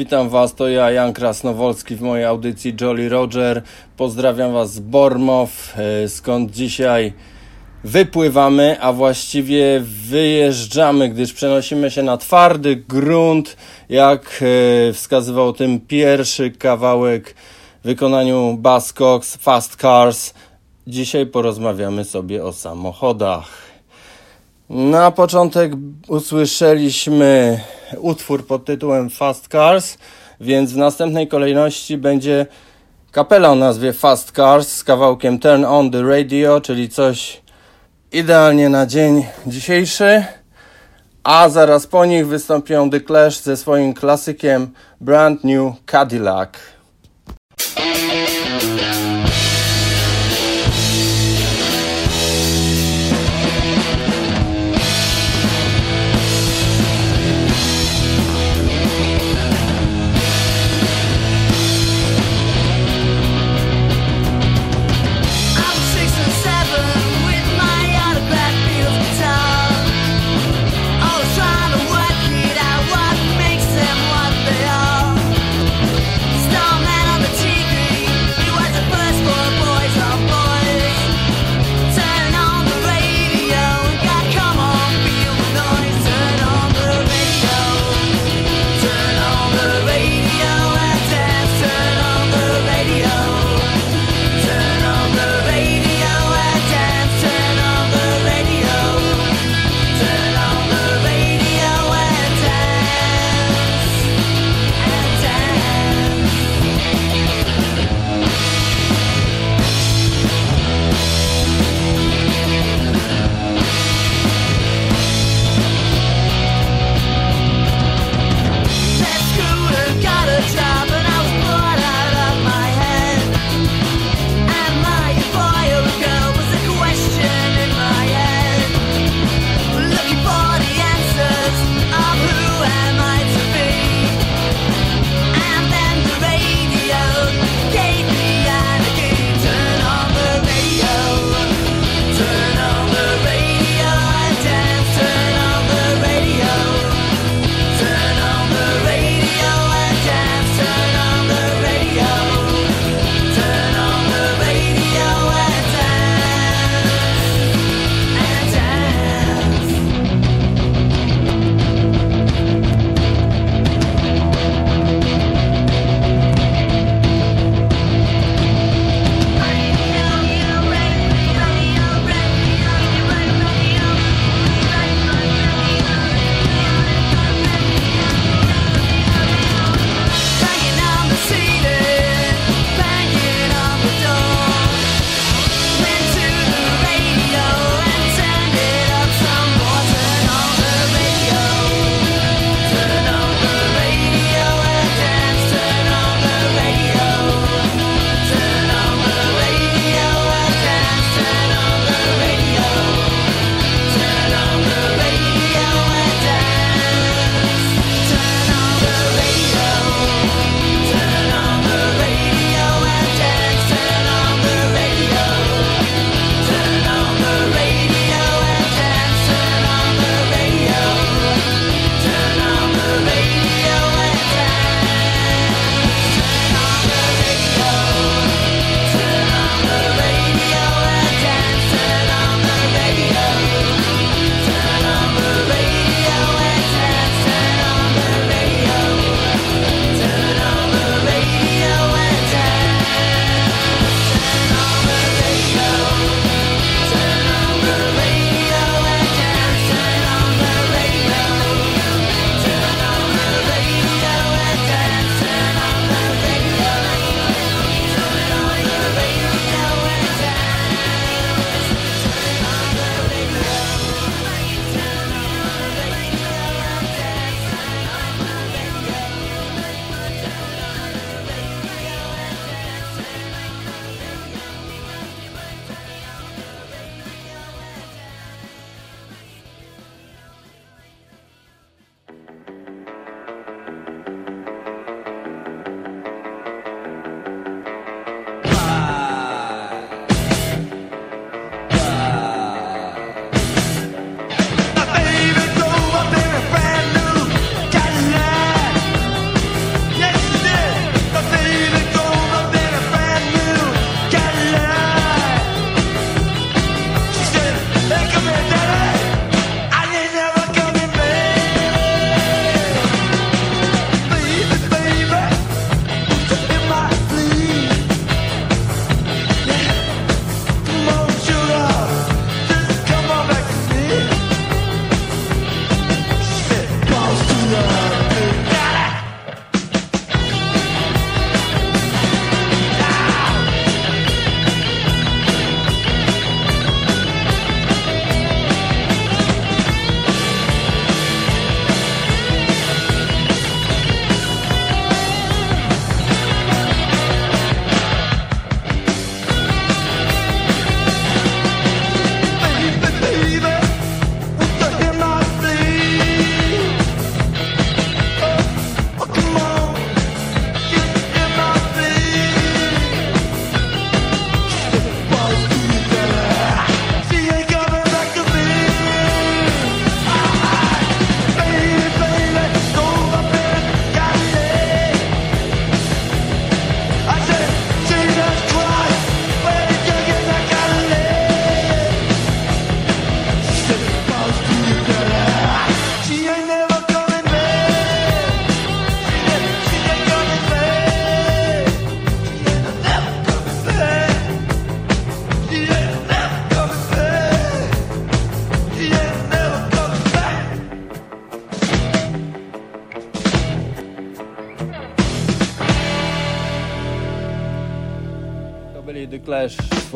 witam was, to ja, Jan Krasnowolski w mojej audycji Jolly Roger. Pozdrawiam was z Bormow, e, skąd dzisiaj wypływamy, a właściwie wyjeżdżamy, gdyż przenosimy się na twardy grunt, jak e, wskazywał tym pierwszy kawałek w wykonaniu Buzzcocks Fast Cars. Dzisiaj porozmawiamy sobie o samochodach. Na początek usłyszeliśmy utwór pod tytułem Fast Cars, więc w następnej kolejności będzie kapela o nazwie Fast Cars z kawałkiem Turn on the Radio, czyli coś idealnie na dzień dzisiejszy. A zaraz po nich wystąpią The Clash ze swoim klasykiem Brand New Cadillac.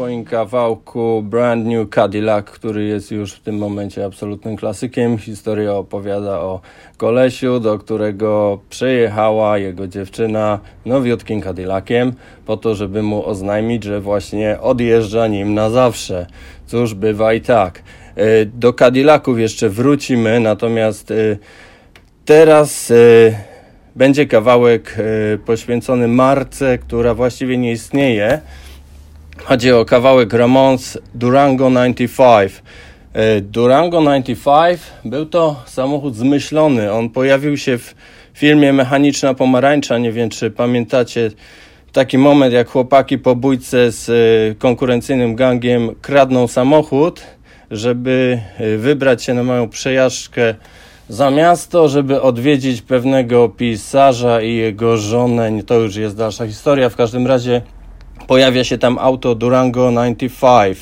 Swoim kawałku Brand New Cadillac, który jest już w tym momencie absolutnym klasykiem. Historia opowiada o kolesiu, do którego przyjechała jego dziewczyna nowiutkim Cadillaciem po to, żeby mu oznajmić, że właśnie odjeżdża nim na zawsze. Cóż, bywa i tak. E, do Cadillaców jeszcze wrócimy, natomiast e, teraz e, będzie kawałek poświęcony marce, która właściwie nie istnieje. Chodzi o kawałek Ramones Durango 95. Durango 95 był to samochód zmyślony. On pojawił się w filmie Mechaniczna Pomarańcza. Nie wiem, czy pamiętacie taki moment, jak chłopaki po bójce z konkurencyjnym gangiem kradną samochód żeby y, wybrać się na małą przejażdżkę za miasto, żeby odwiedzić pewnego pisarza i jego żonę. To już jest dalsza historia. W każdym razie pojawia się tam auto Durango 95.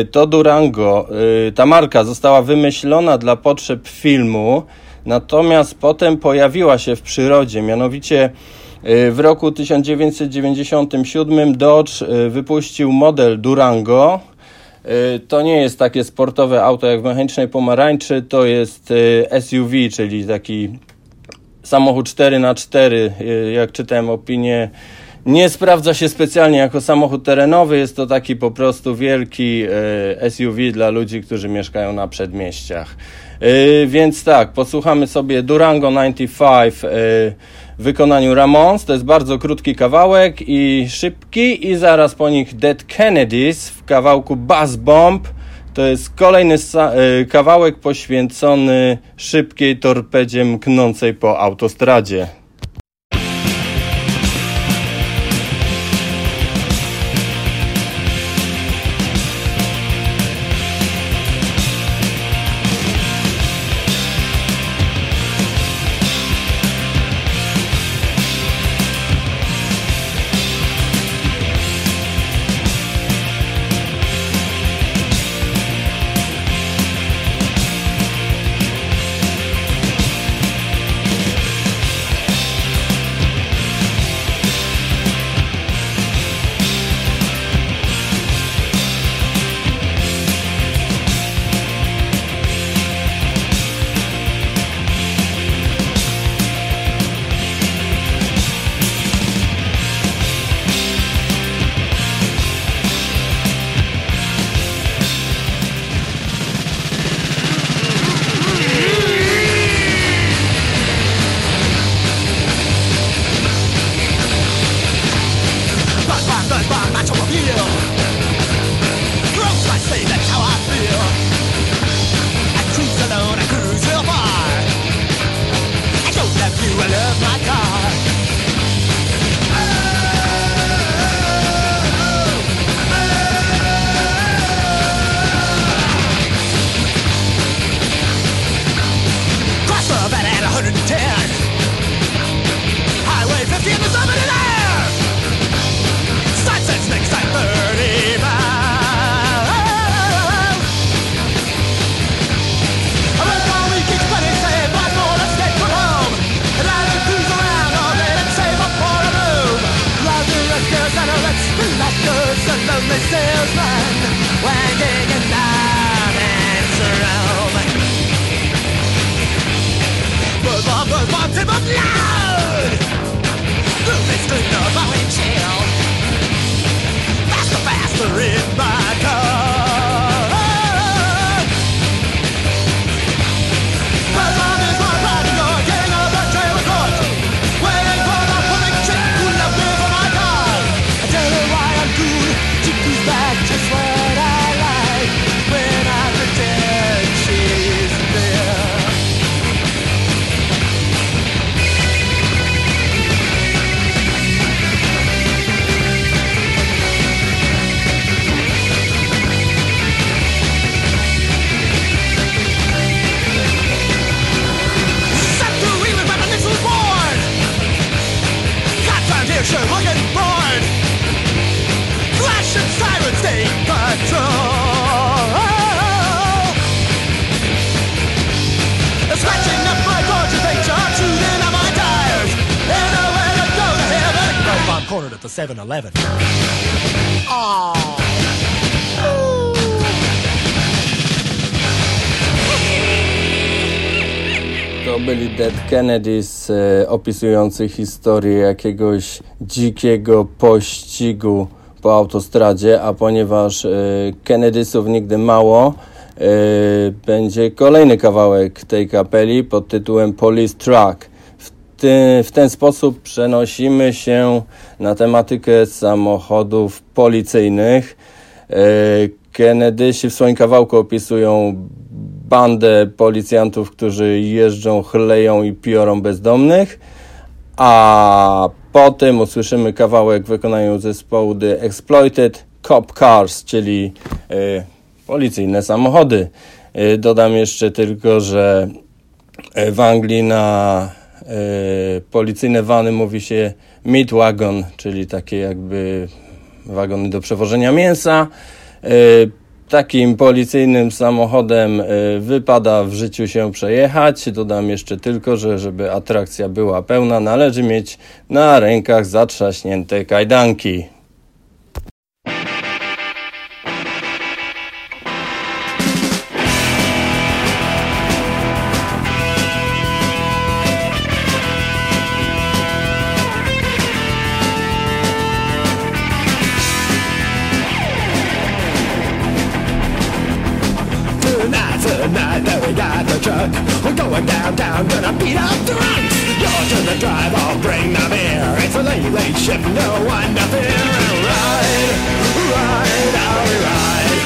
Y, to Durango, y, ta marka została wymyślona dla potrzeb filmu, natomiast potem pojawiła się w przyrodzie. Mianowicie w roku 1997 Dodge wypuścił model Durango, Y, to nie jest takie sportowe auto jak w mechanicznej pomarańczy, to jest y, SUV, czyli taki samochód 4x4, y, jak czytałem opinię. Nie sprawdza się specjalnie jako samochód terenowy, jest to taki po prostu wielki SUV dla ludzi, którzy mieszkają na przedmieściach. Więc tak, posłuchamy sobie Durango 95 w wykonaniu Ramones. To jest bardzo krótki kawałek i szybki i zaraz po nich Dead Kennedys w kawałku Bass Bomb. To jest kolejny kawałek poświęcony szybkiej torpedzie mknącej po autostradzie. The 7 Eleven. To byli Dead Kennedys e, opisujący historię jakiegoś dzikiego pościgu po autostradzie, a ponieważ e, Kennedysów nigdy mało, e, będzie kolejny kawałek tej kapeli pod tytułem Police Truck. Ty, w ten sposób przenosimy się na tematykę samochodów policyjnych. E, Kennedysi w swoim kawałku opisują bandę policjantów, którzy jeżdżą, chleją i piorą bezdomnych, a potem usłyszymy kawałek w wykonaniu zespołu The Exploited Cop Cars, czyli e, policyjne samochody. E, dodam jeszcze tylko, że w Anglii na policyjne wany mówi się meat wagon, czyli takie jakby wagony do przewożenia mięsa. E, Takim policyjnym samochodem e, wypada w życiu się przejechać. Dodam jeszcze tylko, że żeby atrakcja była pełna, należy mieć na rękach zatrzaśnięte kajdanki. Tonight, that we got the truck. We're going downtown, gonna beat up the runts. You're the drive, I'll bring the beer. It's a late, late shift, no one to fear. And ride, ride, we ride.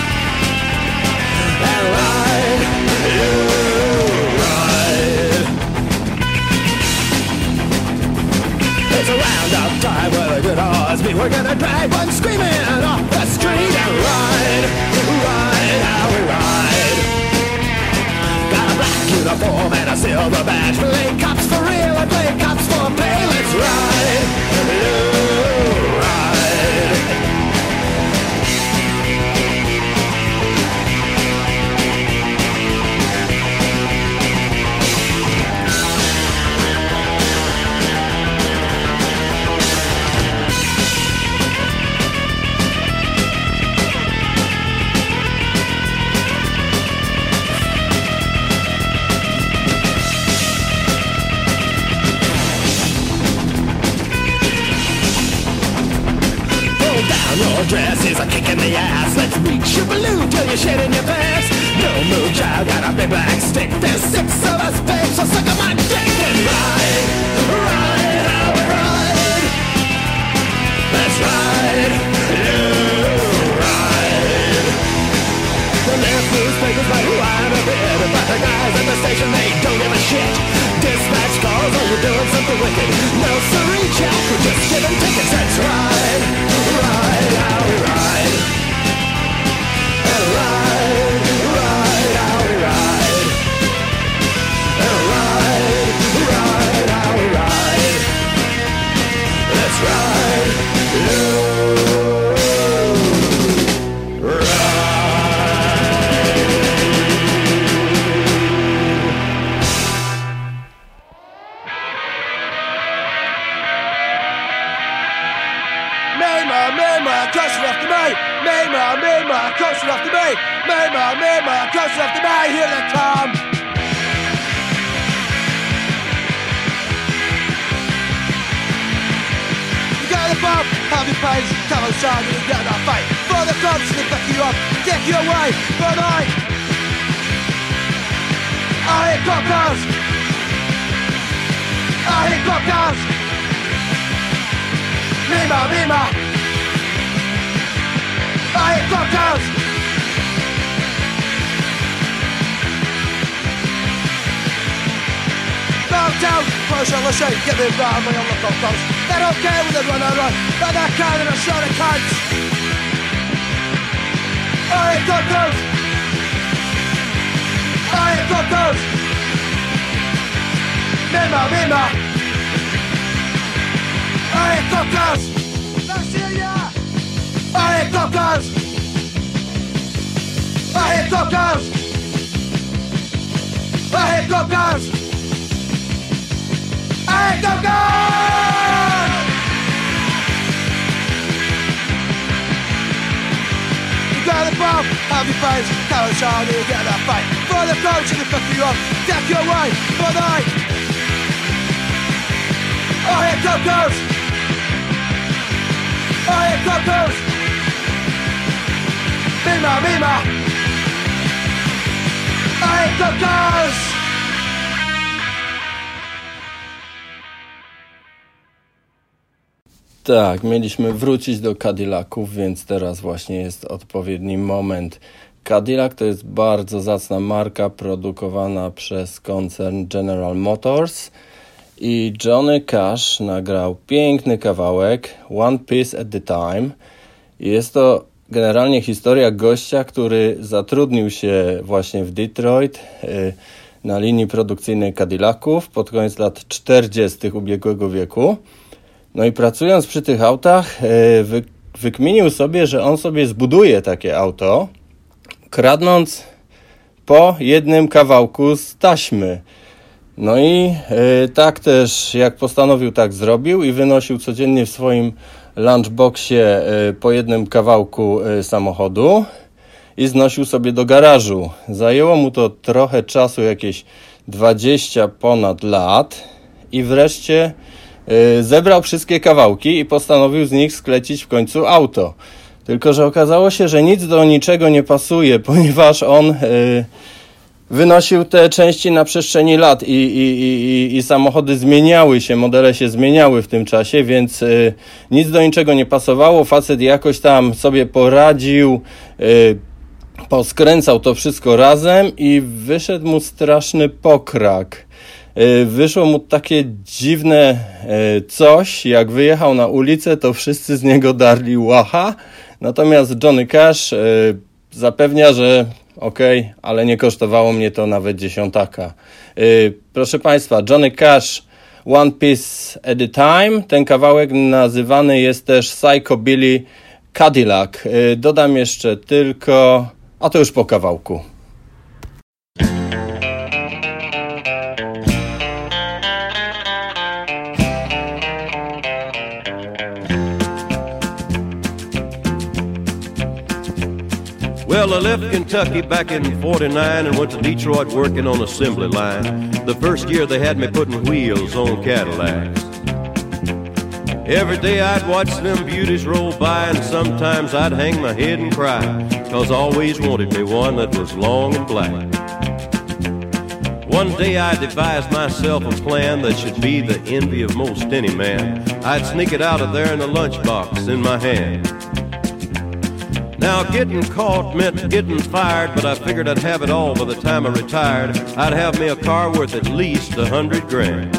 And ride, you ride. It's a roundup time with a good. Me, we're gonna drive one screaming off the street and ride, uniform and a silver badge. Play cops for real and play cops for pay. Let's ride, ride. Dress is a kick in the ass. Let's reach your balloon till you're shedding your pants. No move, child, got a big black stick. There's six of us, babe, so suck on my dick and ride, ride, how we ride. Let's ride, newspapers write who I'm a bit, but the guys at the station they don't give a shit. Dispatch calls, oh you're doing something wicked. No siree, chap, we're just giving tickets. Let's ride, ride, how we ride. Your way for night. Oh, here! Oh, here! Mima, Mima! Oh, here! Tak, mieliśmy wrócić do Cadillaców, więc teraz właśnie jest odpowiedni moment. Cadillac to jest bardzo zacna marka produkowana przez koncern General Motors i Johnny Cash nagrał piękny kawałek One Piece at the Time. Jest to generalnie historia gościa, który zatrudnił się właśnie w Detroit y, na linii produkcyjnej Cadillaców pod koniec lat 40. ubiegłego wieku. No i pracując przy tych autach, wy, wykminił sobie, że on sobie zbuduje takie auto, kradnąc po jednym kawałku z taśmy. No i e, tak też, jak postanowił, tak zrobił i wynosił codziennie w swoim lunchboxie e, po jednym kawałku samochodu i znosił sobie do garażu. Zajęło mu to trochę czasu, jakieś 20 ponad lat i wreszcie Y, zebrał wszystkie kawałki i postanowił z nich sklecić w końcu auto. Tylko, że okazało się, że nic do niczego nie pasuje, ponieważ on y, wynosił te części na przestrzeni lat i, i, i, i samochody zmieniały się, modele się zmieniały w tym czasie, więc y, nic do niczego nie pasowało. Facet jakoś tam sobie poradził, poskręcał to wszystko razem i wyszedł mu straszny pokrak. E, wyszło mu takie dziwne e, coś, jak wyjechał na ulicę, to wszyscy z niego darli łacha, natomiast Johnny Cash e, zapewnia, że okay, ale nie kosztowało mnie to nawet dziesiątaka. Proszę Państwa, Johnny Cash One Piece at a Time. Ten kawałek nazywany jest też Psycho Billy Cadillac. Dodam jeszcze tylko, a to już po kawałku. Well, I left Kentucky back in 49 and went to Detroit working on assembly line. The first year they had me putting wheels on Cadillacs. Every day I'd watch them beauties roll by and sometimes I'd hang my head and cry. Cause I always wanted me one that was long and black. One day I devised myself a plan that should be the envy of most any man. I'd sneak it out of there in a lunchbox in my hand. Now, getting caught meant getting fired, but I figured I'd have it all by the time I retired. I'd have me a car worth at least a hundred grand.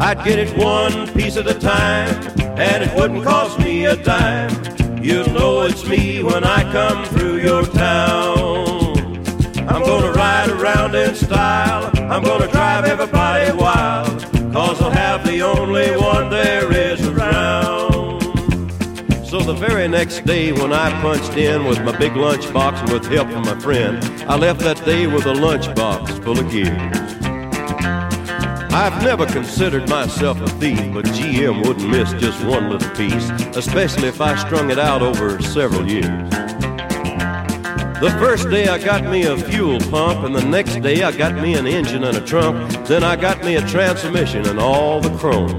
I'd get it one piece at a time, and it wouldn't cost me a dime. You'll know it's me when I come through your town. I'm gonna ride around in style, I'm gonna drive everybody wild, cause I'll have the only one there the very next day when I punched in with my big lunchbox with help from my friend, I left that day with a lunchbox full of gears. I've never considered myself a thief, but GM wouldn't miss just one little piece, especially if I strung it out over several years. The first day I got me a fuel pump, and the next day I got me an engine and a trunk. Then I got me a transmission and all the chrome.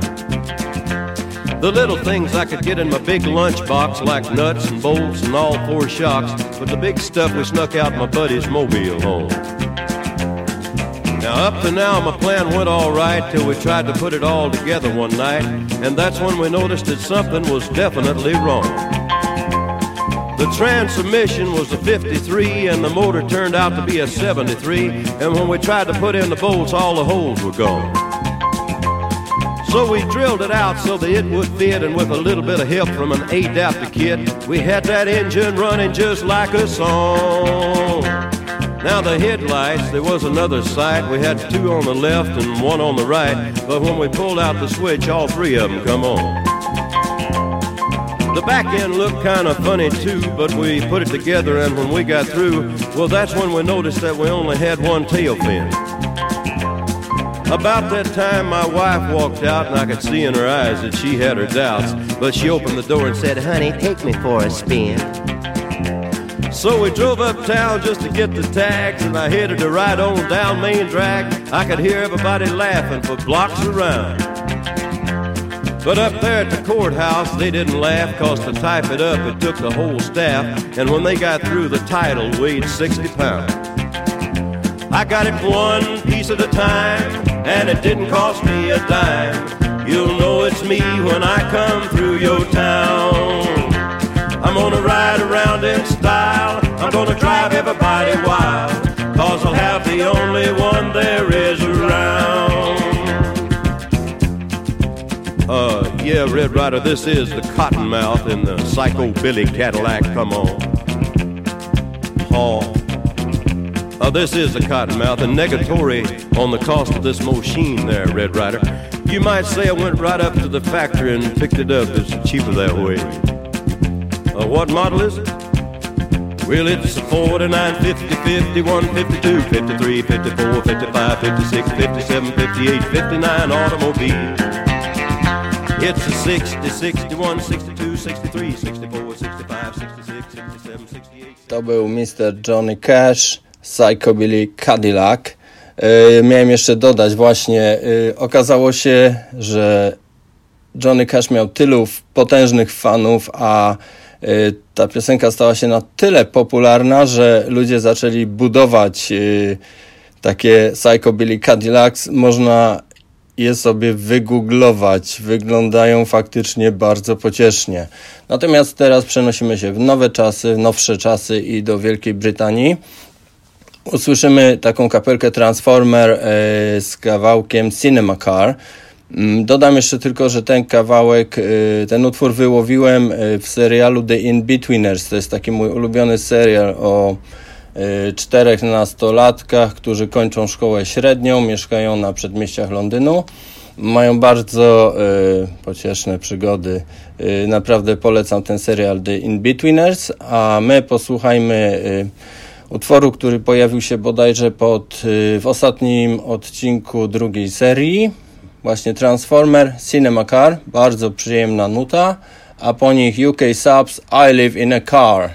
The little things I could get in my big lunchbox, like nuts and bolts and all four shocks, but the big stuff we snuck out my buddy's mobile home. Now, up to now, my plan went all right till we tried to put it all together one night, and that's when we noticed that something was definitely wrong. The transmission was a 53 and the motor turned out to be a 73. And when we tried to put in the bolts, all the holes were gone. So we drilled it out so that it would fit, and with a little bit of help from an adapter kit, we had that engine running just like a song. Now the headlights, there was another sight. We had two on the left and one on the right, but when we pulled out the switch, all three of them come on. The back end looked kind of funny too, but we put it together, and when we got through, well, that's when we noticed that we only had one tail fin. About that time, my wife walked out, and I could see in her eyes that she had her doubts. But she opened the door and said, Honey, take me for a spin. So we drove uptown just to get the tags, and I headed to ride on down Main Drag. I could hear everybody laughing for blocks around. But up there at the courthouse, they didn't laugh, cause to type it up, it took the whole staff. And when they got through, the title weighed 60 pounds. I got it one piece at a time, and it didn't cost me a dime. You'll know it's me when I come through your town. I'm gonna ride around in style, I'm gonna drive everybody wild, cause I'll have the only one there is around. Uh, yeah, Red Rider, this is the Cottonmouth in the Psycho Billy Cadillac. Come on. Oh. Uh, this is a Cottonmouth, and negatory on the cost of this machine there, Red Rider. You might say I went right up to the factory and picked it up. It's cheaper that way. Uh, what model is it? Well, it's a 49, 50, 51, 52, 53, 54, 55, 56, 57, 58, 59 automobile. It's a 60, 61, 62, 63, 64, 65, 66, 67, 68. To był Mr. Johnny Cash, Psychobilly Cadillac. Yy, miałem jeszcze dodać właśnie, yy, okazało się, że Johnny Cash miał tylu potężnych fanów, a yy, ta piosenka stała się na tyle popularna, że ludzie zaczęli budować takie Psychobilly Cadillacs. Można je sobie wygooglować. Wyglądają faktycznie bardzo pociesznie. Natomiast teraz przenosimy się w nowe czasy, nowsze czasy i do Wielkiej Brytanii. Usłyszymy taką kapelkę Transformer e, z kawałkiem Cinema Car. Mm, Dodam jeszcze tylko, że ten kawałek, e, ten utwór wyłowiłem e, w serialu The In-Betweeners. To jest taki mój ulubiony serial o czterech nastolatkach, którzy kończą szkołę średnią, mieszkają na przedmieściach Londynu. Mają bardzo pocieszne przygody. Naprawdę polecam ten serial The In-Betweeners, a my posłuchajmy utworu, który pojawił się bodajże pod, y, w ostatnim odcinku drugiej serii. Właśnie Transformer Cinema Car, bardzo przyjemna nuta, a po nich UK Subs I Live in a Car.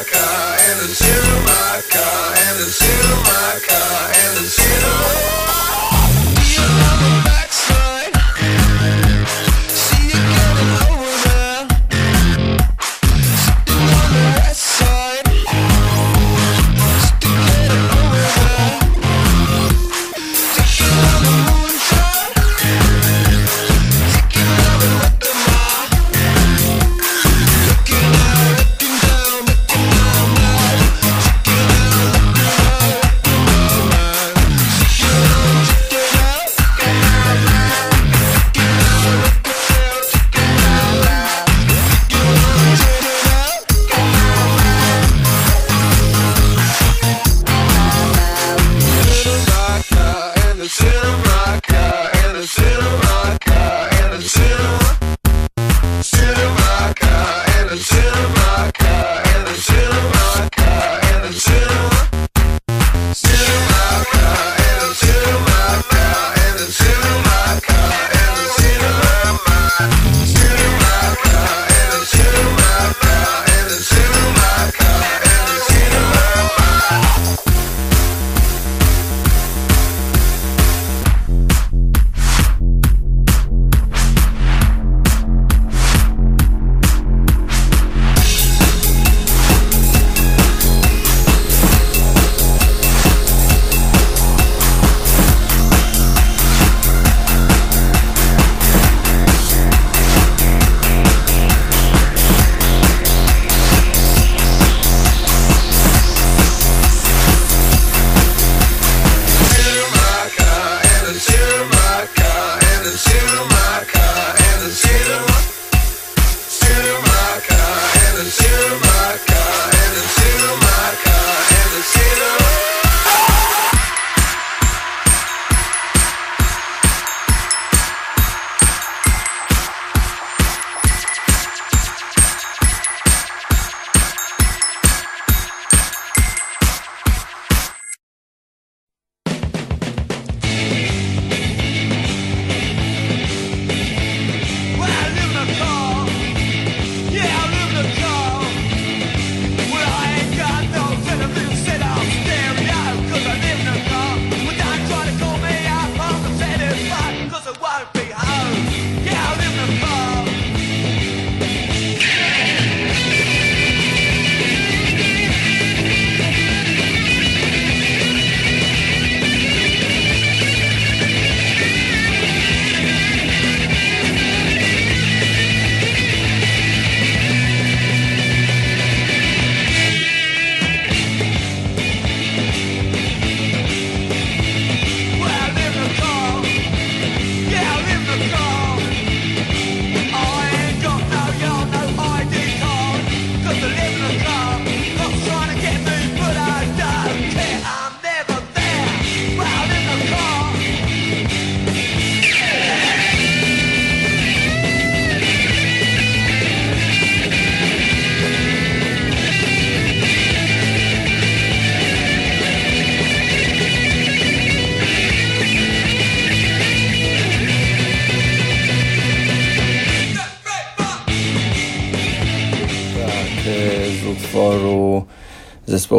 car and it's in my car and it's in my car and it's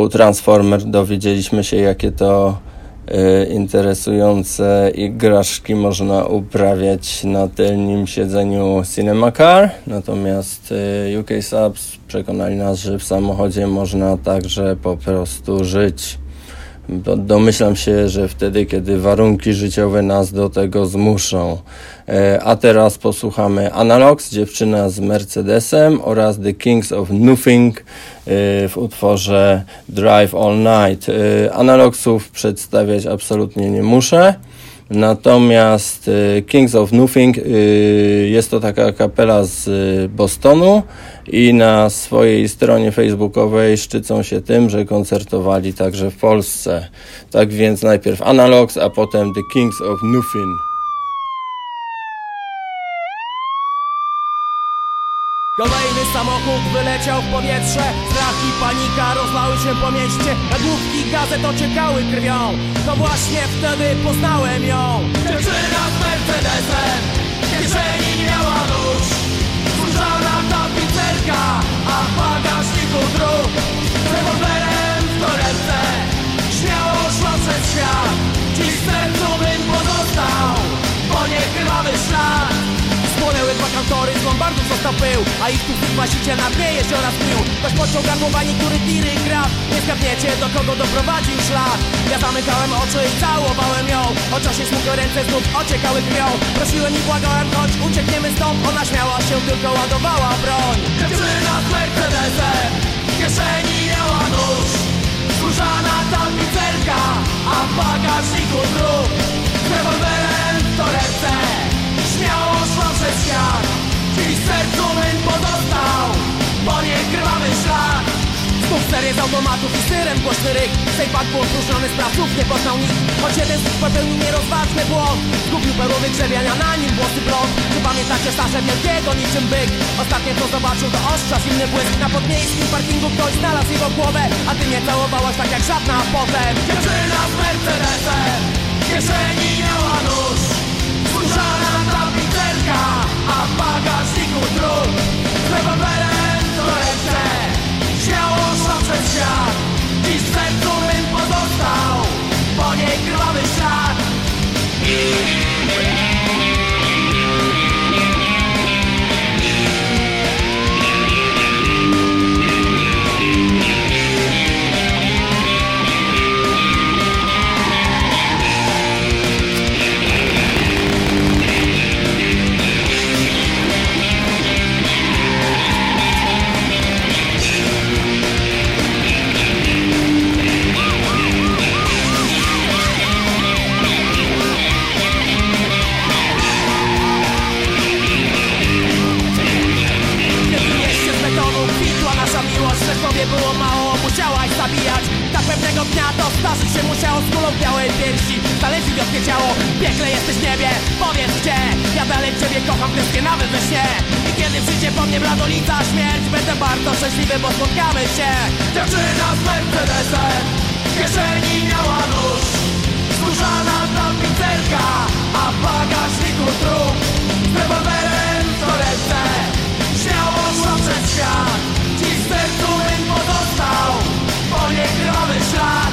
Transformer dowiedzieliśmy się, jakie to e, interesujące igraszki można uprawiać na tylnym siedzeniu Cinema Car. Natomiast e, UK Subs przekonali nas, że w samochodzie można także po prostu żyć. Do- Domyślam się, że wtedy, kiedy warunki życiowe nas do tego zmuszą. E, A teraz posłuchamy Analogs, dziewczyna z Mercedesem oraz The Kings of Nothing e, w utworze Drive All Night. E, Analogsów przedstawiać absolutnie nie muszę. Natomiast Kings of Nothing jest to taka kapela z Bostonu i na swojej stronie facebookowej szczycą się tym, że koncertowali także w Polsce. Tak więc najpierw Analogs, a potem The Kings of Nothing. Kolejny samochód wyleciał w powietrze. Strach i panika rozlały się po mieście. Nagłówki gazet ociekały krwią. To właśnie wtedy poznałem ją. Dziewczyna z Mercedesem W kieszeni miała nóż. Skórzana tapicerka A w bagażniku druk Z rewolwerem w torebce Śmiało szła przez świat. Dziś w sercu bym pozostał Bo niekrwawy ślad Spłonęły dwa kantory, z lombardów został pył A ich tu właściciel na dnie jeziora zgnił Ktoś pociął gardłowa, niektóry tiry i graf Nie zgadniecie do kogo doprowadził szlak Ja zamykałem oczy i całowałem ją. O czasie smukłe ręce znów ociekały krwią. Prosiłem i błagałem, choć uciekniemy stąd. Ona śmiała się, tylko ładowała broń. Dziewczyna z Mercedesem W kieszeni miała nóż. Skórzana tapicerka A w bagażniku drób Z rewolwerem w torebce Przez świat. Dziś sercu mym pozostał. Bo nie krwawy ślad Znów serię z automatów i syrem głośny ryk. Sejpak był opróżniony z nie poznał nikt. Choć jeden z popełnił nierozważny błąd. Zgubił perłowy grzebienia, na nim włosy blond Czy pamiętacie Staszę Wielkiego niczym byk? Ostatnie co zobaczył to ostrza zimny błysk. Na podmiejskim parkingu ktoś znalazł jego głowę. A ty nie całowałaś tak jak żadna a potem Dziewczyna z Mercedesem. W kieszeni miała nóż w bagażniku drut Z rewolwerem torebce Śmiało szła przez świat mym pozostał Po niej krwawy było mało, musiałaś zabijać. Tak pewnego dnia to zdarzyć się musiało Z kulą białej piersi, zależy wiotkie ciało. Piekle jesteś w niebie, powiedz gdzie? Ja dalej ciebie kocham, kryskie nawet we śnie. I kiedy przyjdzie po mnie bladolica śmierć Będę bardzo szczęśliwy, bo spotkamy się. Dziewczyna z Mercedesem W kieszeni miała nóż. Skórzana tapicerka A w bagażniku trup. Z rewolwerem w torebce Śmiało szła przez świat Take it all the stride.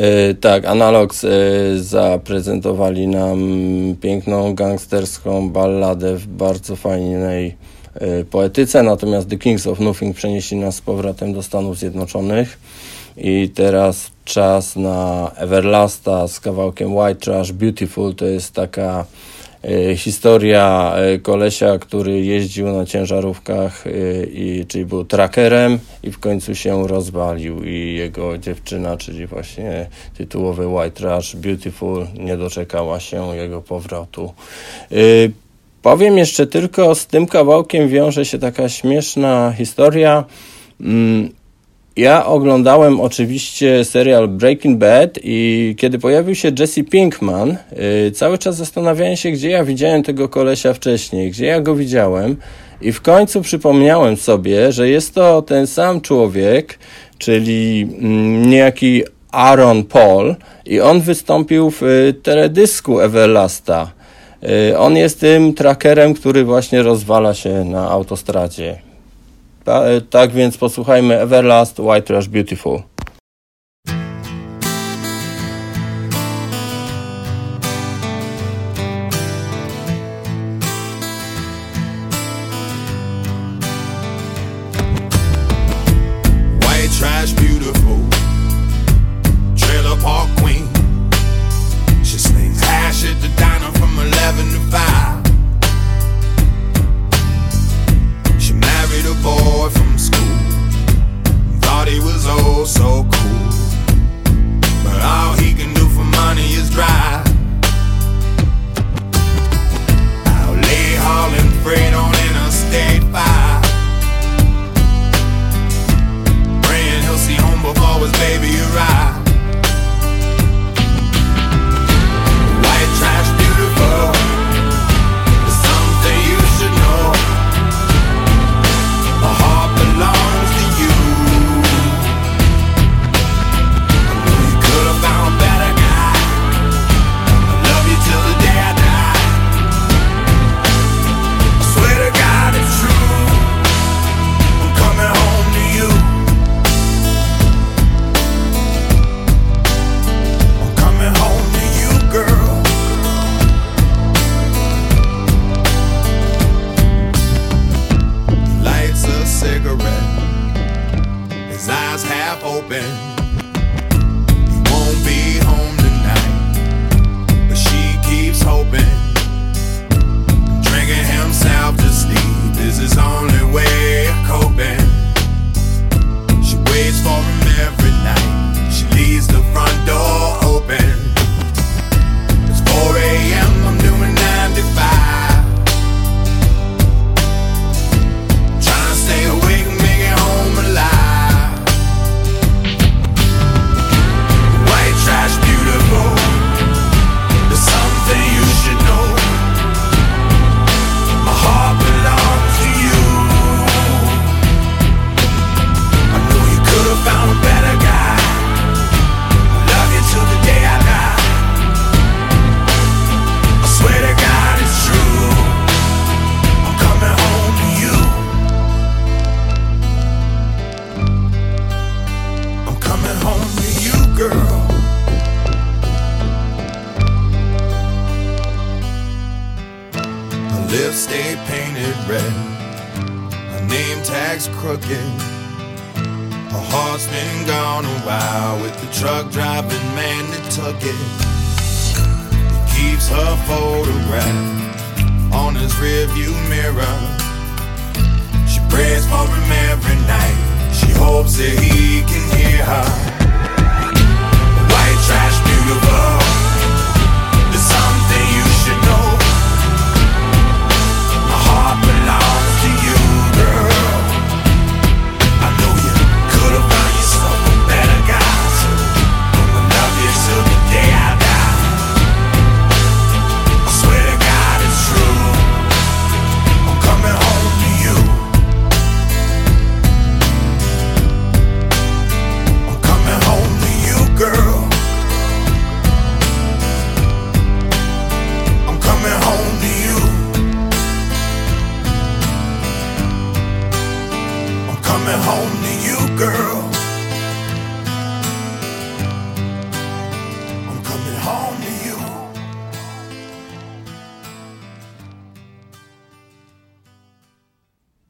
E, tak, Analogs e, zaprezentowali nam piękną gangsterską balladę w bardzo fajnej e, poetyce, natomiast The Kings of Nothing przenieśli nas z powrotem do Stanów Zjednoczonych. I teraz czas na Everlasta z kawałkiem White Trash Beautiful, to jest taka E, historia e, kolesia, który jeździł na ciężarówkach, e, i, czyli był trackerem i w końcu się rozwalił i jego dziewczyna, czyli właśnie tytułowy White Trash Beautiful nie doczekała się jego powrotu. Powiem jeszcze tylko, z tym kawałkiem wiąże się taka śmieszna historia. Mm, ja oglądałem oczywiście serial Breaking Bad i kiedy pojawił się Jesse Pinkman, y, cały czas zastanawiałem się, gdzie ja widziałem tego kolesia wcześniej, gdzie ja go widziałem. I w końcu przypomniałem sobie, że jest to ten sam człowiek, czyli mm, niejaki Aaron Paul, i on wystąpił w y, teledysku Everlasta. Y, on jest tym trackerem, który właśnie rozwala się na autostradzie. Tak, tak więc posłuchajmy Everlast White Trash Beautiful.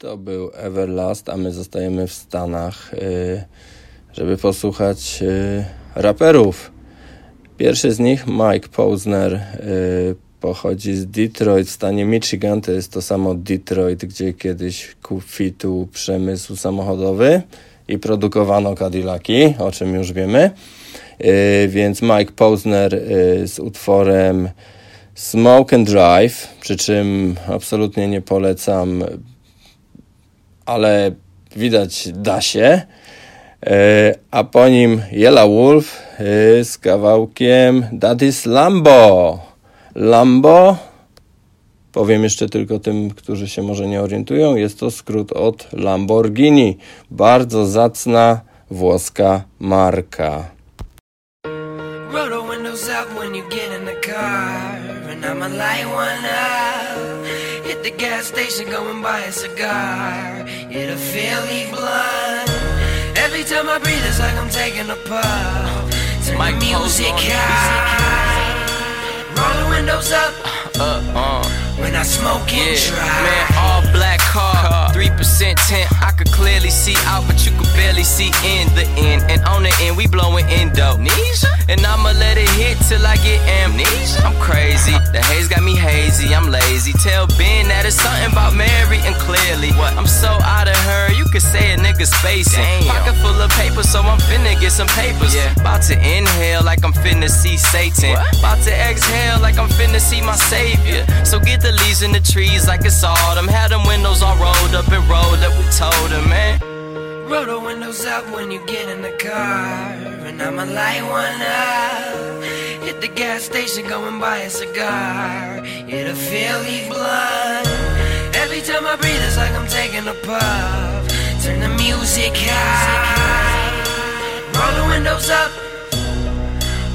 To był Everlast, a my zostajemy w Stanach, y, żeby posłuchać y, raperów. Pierwszy z nich, Mike Posner, y, pochodzi z Detroit w stanie Michigan. To jest to samo Detroit, gdzie kiedyś kwitł przemysł samochodowy i produkowano Cadillaki, o czym już wiemy. Więc Mike Posner z utworem Smoke and Drive, przy czym absolutnie nie polecam ale widać da się. E, A po nim Yellow Wolf e, z kawałkiem That is Lambo. Lambo, powiem jeszcze tylko tym, którzy się może nie orientują, jest to skrót od Lamborghini. Bardzo zacna włoska marka. Roll the windows up when you get in the car, and I'ma light one up. The gas station, go and buy a cigar. It'll feel the blunt. Every time I breathe, it's like I'm taking a puff. Mike the music high. Roll the windows up Uh, uh. when I smoke and Yeah, drive. man, all black car, three percent tint. I could clearly see out, but you could barely see in the end. And on the end, we blowing Indonesia, and I'ma let it hit till I get amnesia. I'm crazy, the haze got me hazy. I'm lazy. Tell Ben that it's something about Mary, and clearly, what I'm so out of her, you could say a nigga spacing. Damn. Pocket full of paper, so I'm finna get some papers. About to inhale like I'm finna see Satan. About to exhale like I'm finna see my savior. So get the leaves in the trees like it's autumn. Had them windows all rolled up and rolled up. We told him, man. Roll the windows up when you get in the car, and I'ma light one up. Hit the gas station, go and buy a cigar. It'll feel the blunt. Every time I breathe, it's like I'm taking a puff. Turn the music high. Roll the windows up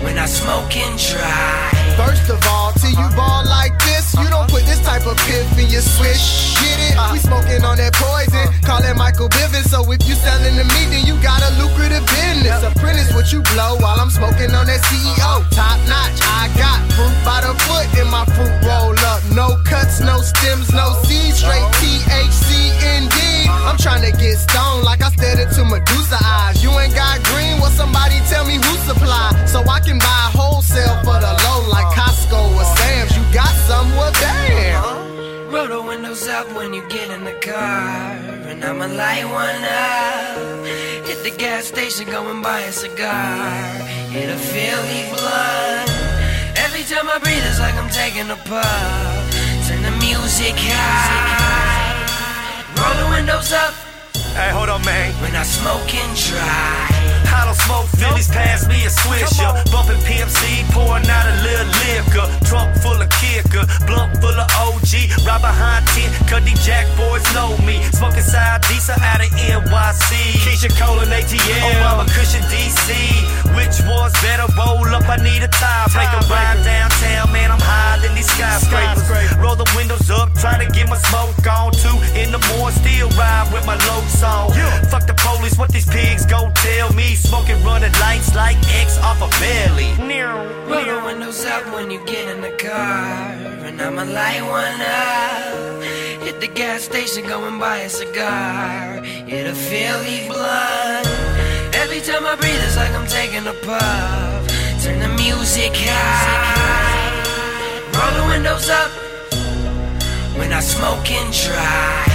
when I smoke and drive. First of all, till you uh-huh. ball like this, you don't put this type of piff in your swish. Get it? Uh-huh. We smoking on that poison. Uh-huh. Call it Michael Bivins. So if you selling to me, then you got a lucrative business. Apprentice what you blow while I'm smoking on that CEO. Top notch. I got fruit by the foot in my fruit roll up. No cuts, no stems, no seeds. Straight THC indeed. I'm trying to get stoned like I stared into Medusa eyes. You ain't got green? Well, somebody tell me who supply. So I can buy wholesale for the low like Costco or Sam's. You got some? Well, damn. Roll the windows up when you get in the car, and I'ma light one up. Hit the gas station, go and buy a cigar. It'll feel the blunt. Every time I breathe, it's like I'm taking a puff. Turn the music high. Roll the windows up Hey, hold on, man. when I smoke and drive. I don't smoke Phillies, pass me a swisher. Bumping PMC, pouring out a little liquor. Trunk full of kicker, blunt full of OG. Right behind 10, cause these jack boys know me. Smoking side Disa out of NYC. Keisha Cole and ATL. Obama Cushion DC. Which one's better? Roll up, I need a tie. Make a ride downtown, man. I'm higher than these skyscrapers. Roll the windows up, try to get my smoke on. Two in the morning, still ride with my low song. Fuck the police, what these pigs gon' tell me? Smoking running lights like X off a belly. Roll the windows up when you get in the car, and I'ma light one up. Hit the gas station, go and buy a cigar. Hit a Philly blunt. Every time I breathe, it's like I'm taking a puff. Turn the music high. Roll the windows up when I smoke and drive.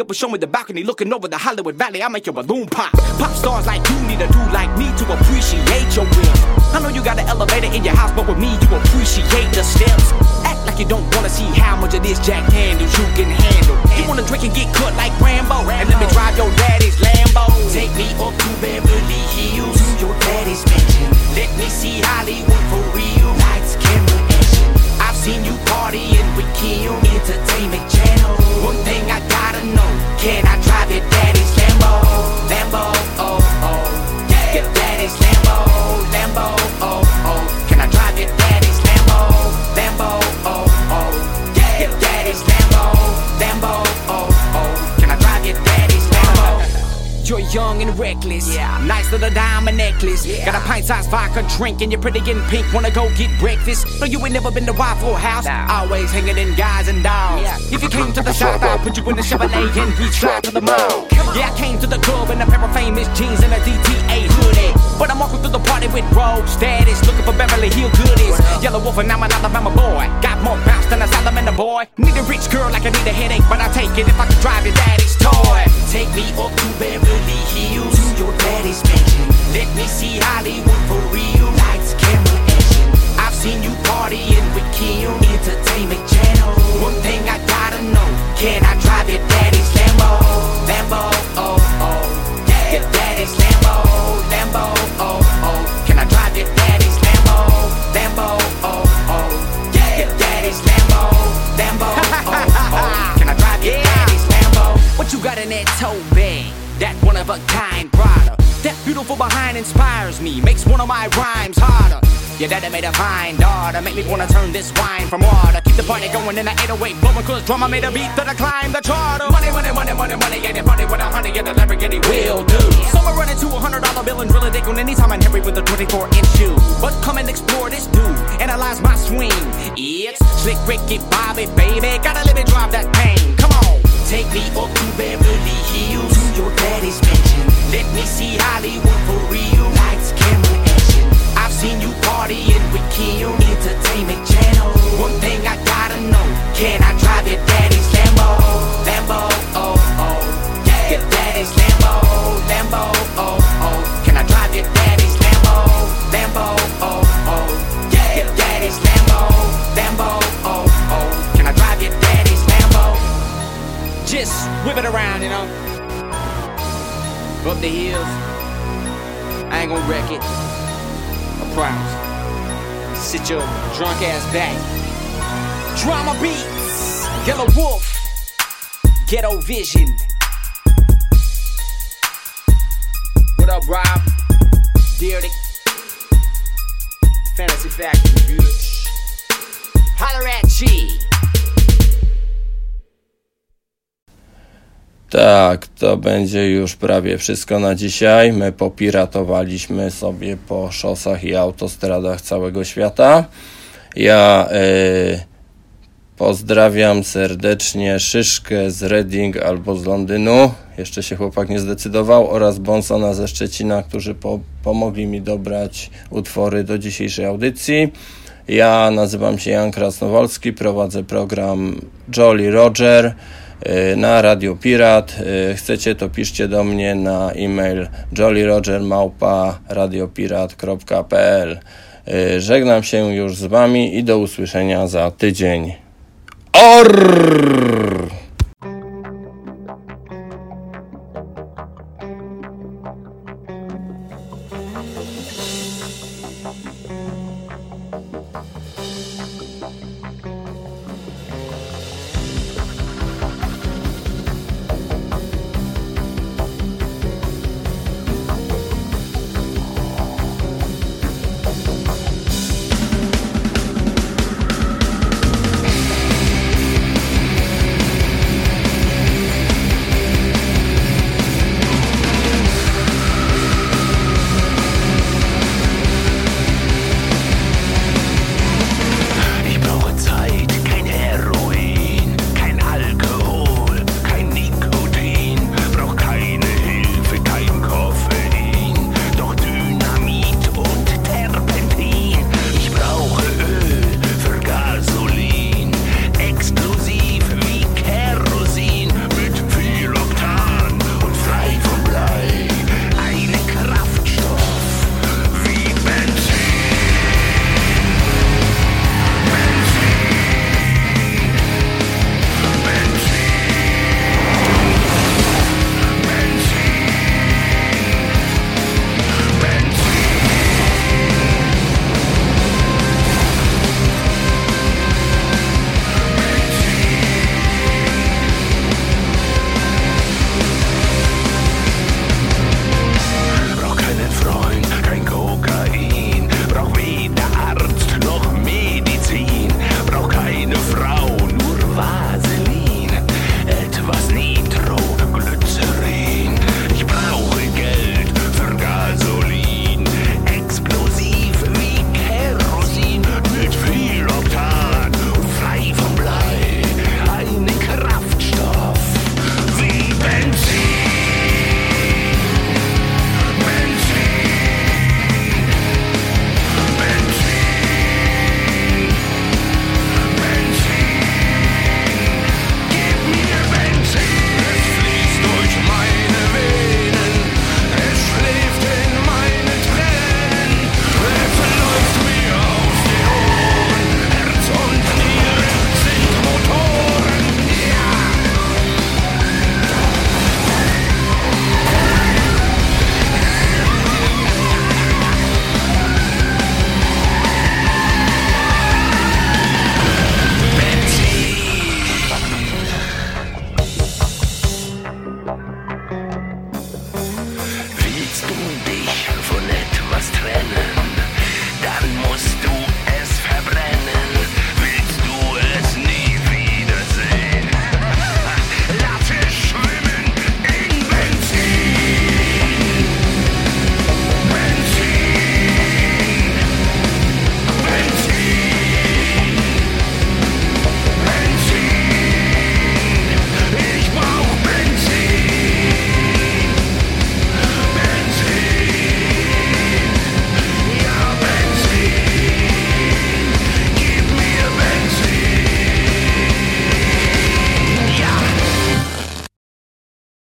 Up and show me the balcony looking over the Hollywood Valley, I'll make your balloon pop. Pop stars like you need a dude like me to appreciate your will. I know you got an elevator in your house, but with me you appreciate the steps. Act like you don't wanna see how much of this Jack Daniels you can handle. You wanna drink and get cut like Rambo, and let me drive your daddy's Lambo. Take me up to Beverly Hills, to your daddy's mansion. Let me see Hollywood for real. Lights, camera, action. I've seen you partying with Kim, Entertainment Yeah. Nice little diamond necklace. Got a pint sized vodka drink and you're pretty in pink. Wanna go get breakfast? No, you ain't never been to Waffle House. Always hanging in guys and dolls. If you came to the shop, I'll put you in the Chevrolet and we drive to the mall. Yeah, I came to the club in a pair of famous jeans and a DTA. But I'm walking through the party with rogue status, looking for Beverly Hill goodies. Yellow Wolf and I'm an Alabama boy. Got more bounce than a salamander boy. Need a rich girl like I need a headache, but I'll take it if I can drive your daddy's toy. Take me up to Beverly Hills, to your daddy's mansion. Let me see Hollywood for real. Lights, camera, action. I've seen you partying with Kim, Entertainment Channel. One thing I gotta know, can I drive your daddy's Lambo? Lambo, oh oh, yeah. Daddy's Lambo, Lambo, oh oh. Can I drive your daddy's Lambo? Lambo, oh oh, yeah. Your daddy's Lambo, Lambo, oh oh. Can I drive your daddy's Lambo? What you got in that tote bag? That one of a kind product. That beautiful behind inspires me, makes one of my rhymes harder. Your daddy made a fine daughter, make me wanna turn this wine from water. Keep the party going in the 808, blowing cause drummer made a beat that I climb the charter. Money, money, money, money, money, yeah, party with a honey, yeah, the Lamborghini will do. Are running to a hundred dollar bill and drill a dick on anytime I'm Henry with a 24 inch shoe. But come and explore this dude, analyze my swing. It's Slick Ricky Bobby, baby, gotta let me drive that pain. Będzie już prawie wszystko na dzisiaj. My popiratowaliśmy sobie po szosach i autostradach całego świata. Ja y, pozdrawiam serdecznie Szyszkę z Reading albo z Londynu. Jeszcze się chłopak nie zdecydował. Oraz Bonsona ze Szczecina, którzy po, pomogli mi dobrać utwory do dzisiejszej audycji. Ja nazywam się Jan Krasnowolski, prowadzę program Jolly Roger na Radio Pirat. Y, Chcecie, to piszcie do mnie na e-mail jollyroger.radiopirat.pl Y, Żegnam się już z Wami i do usłyszenia za tydzień. Orr!